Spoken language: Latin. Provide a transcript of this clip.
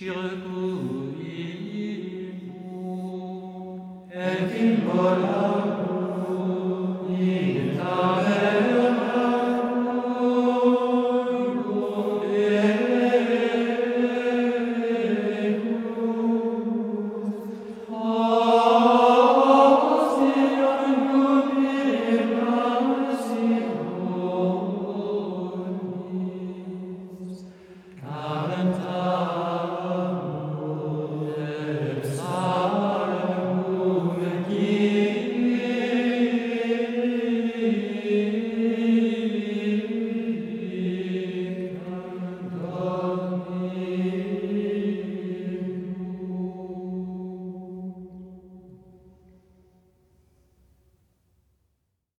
circuit in